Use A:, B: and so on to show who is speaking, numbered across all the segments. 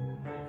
A: Thank
B: you.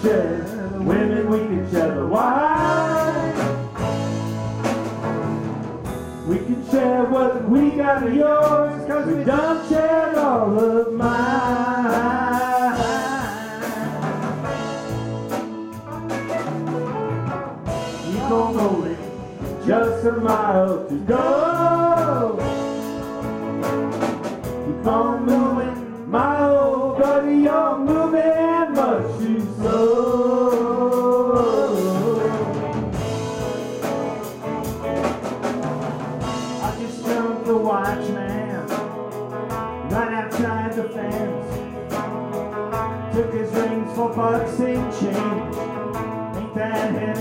C: each other, women weak each other. Why? We can share what we got of yours, cause we don't share all of mine. Just a mile to go. took his rings for bucks and change. Ain't that it?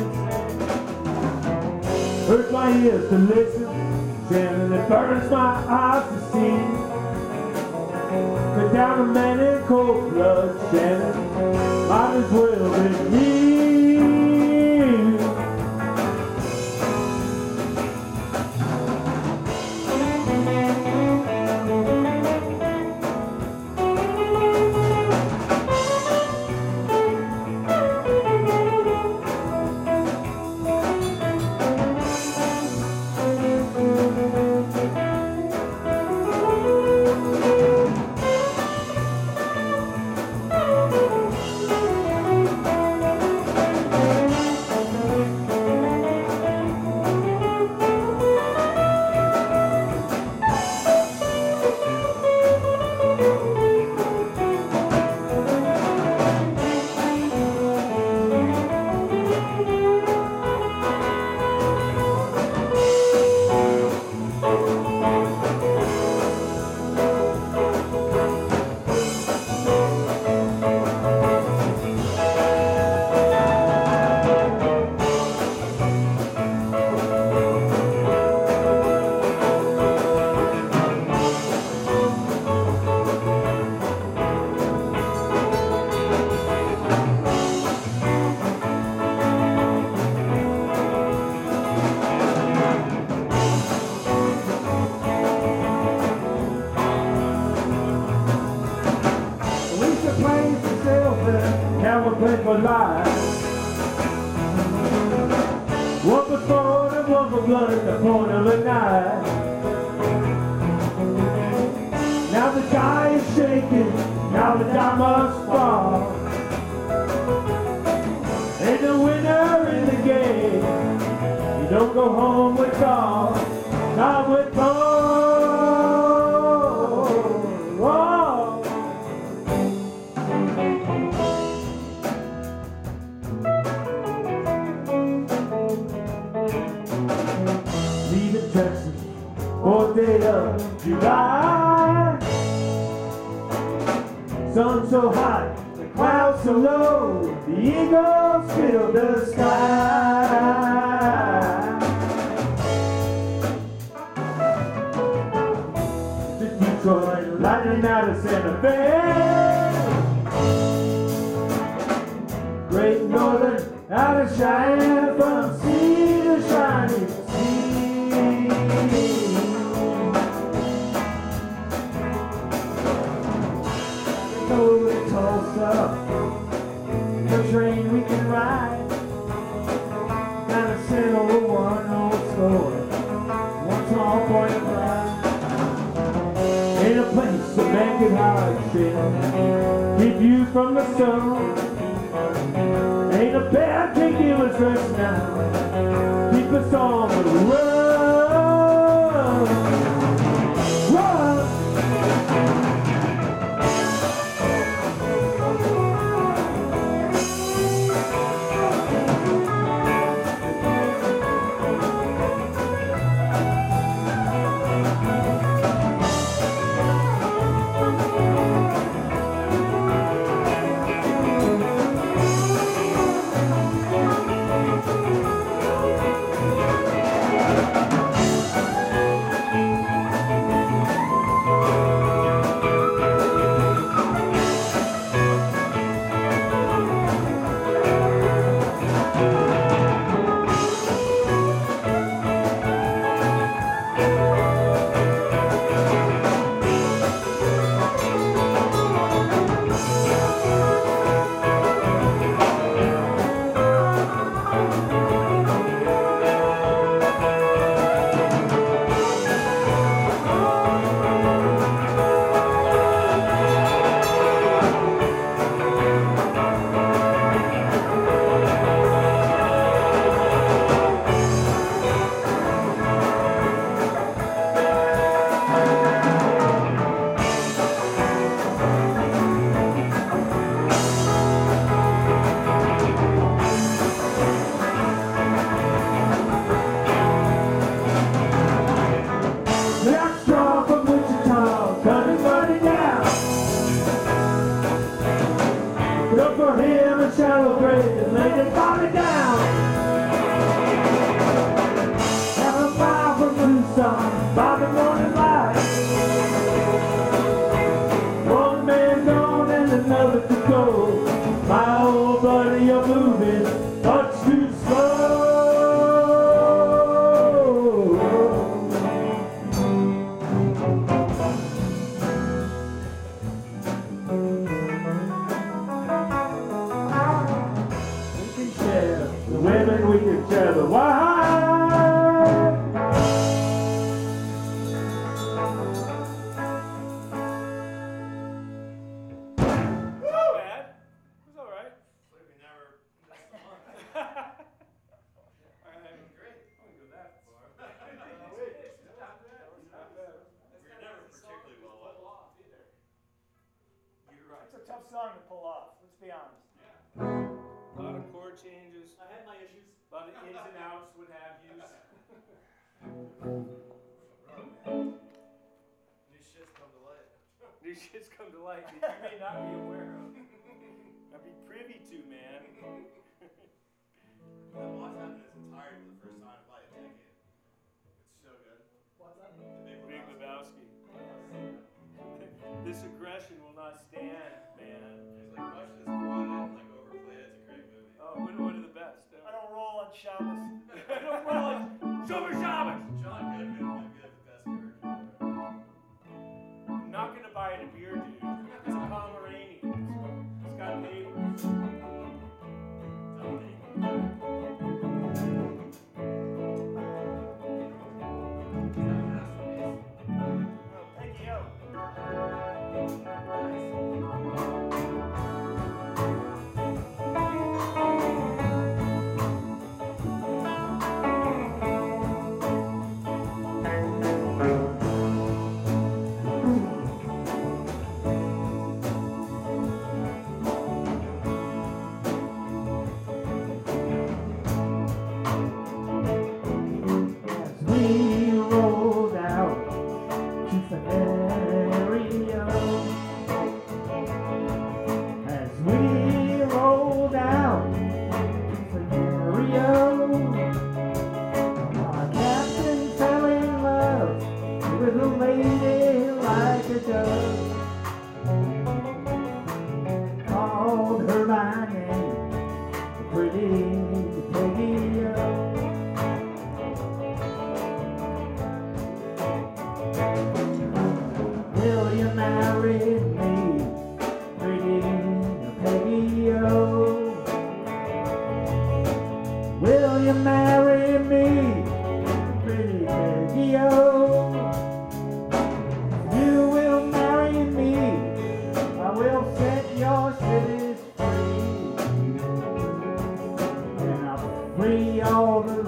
C: Hurt my ears to listen, and it burns my eyes to see. but down a man in cold blood, Shannon. Might as well be me. blood at the point of a knife. Out of
D: shining from sea to shining sea. Oh, Over to Tulsa, the train we can ride. Down settle one one small point of pride. A place make it hard to keep you from the sun bad, take a was now. Keep us on. the
C: bottom ins and outs, what have you.
A: New shit's come to light.
C: New shit's come to light that you may not be aware of. I'd be privy to, man.
B: Shabbos.
D: all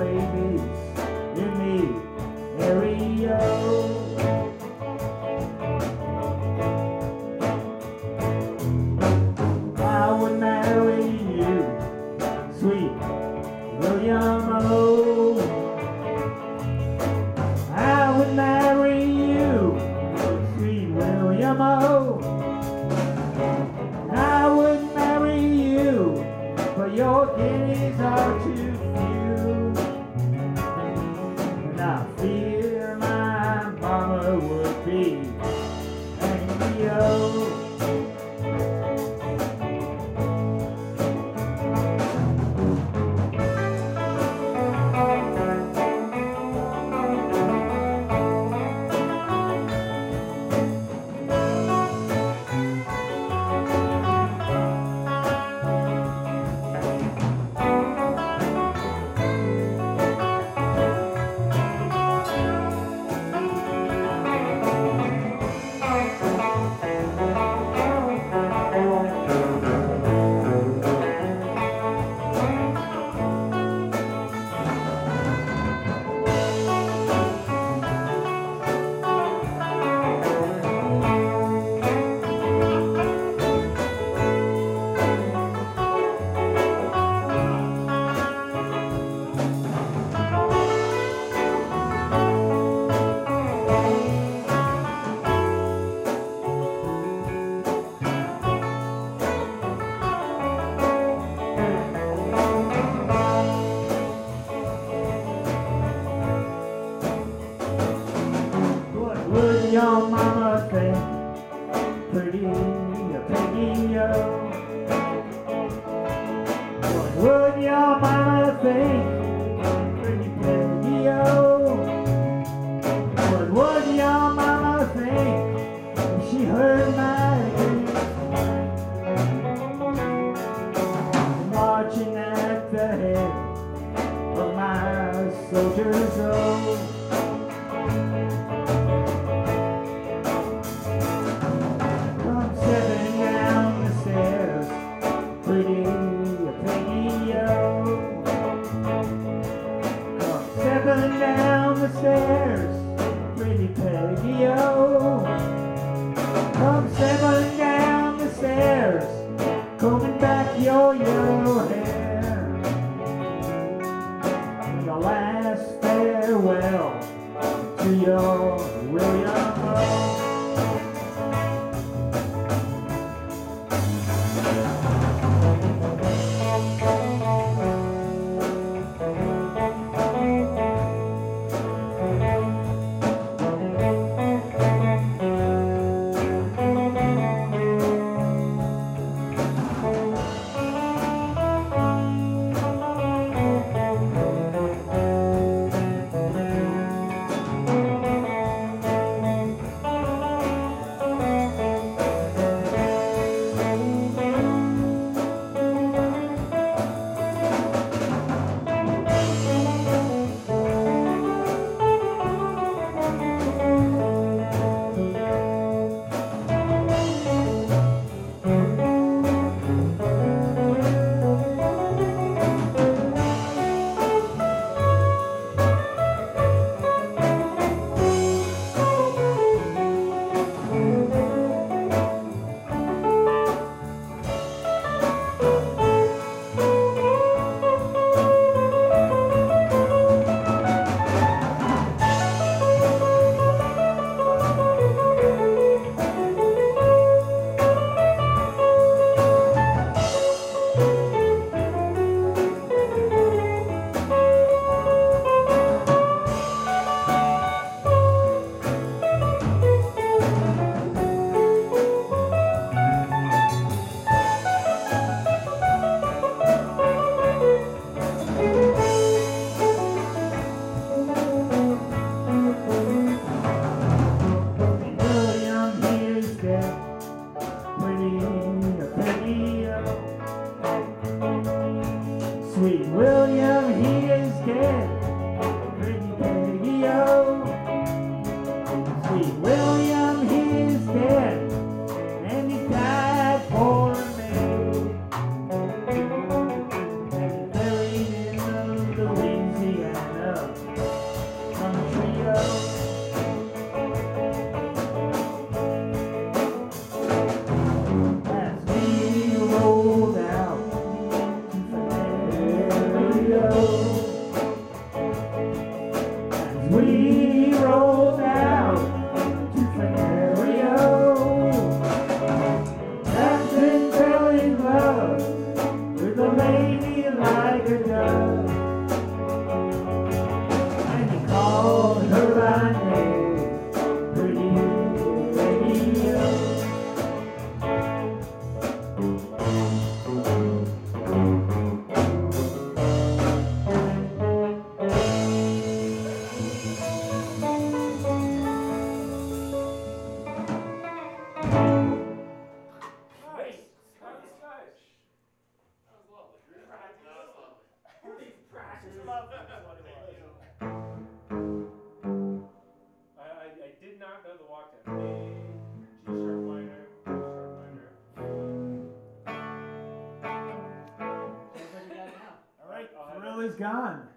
D: your yellow hair and your last farewell to your William.
C: I, I, did not know the sharp minor, G sharp minor.
B: All right,
C: uh,
B: thrill is gone.